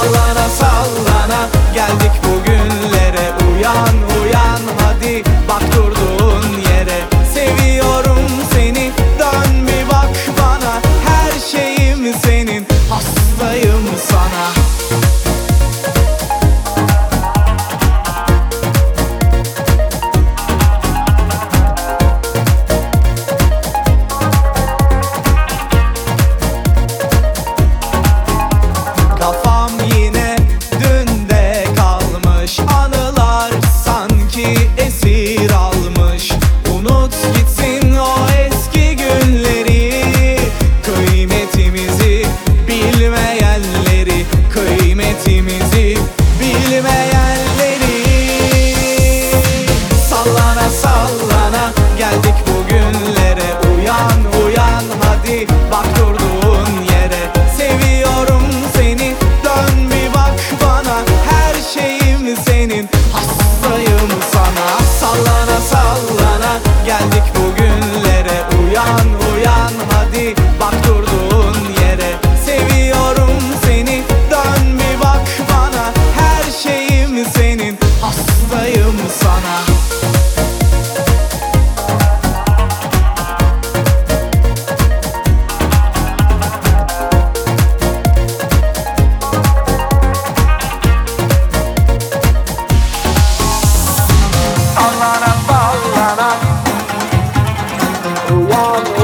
Sallana sallana. Geldik hastayım sana. Allah'ına bağlanan Allah'ına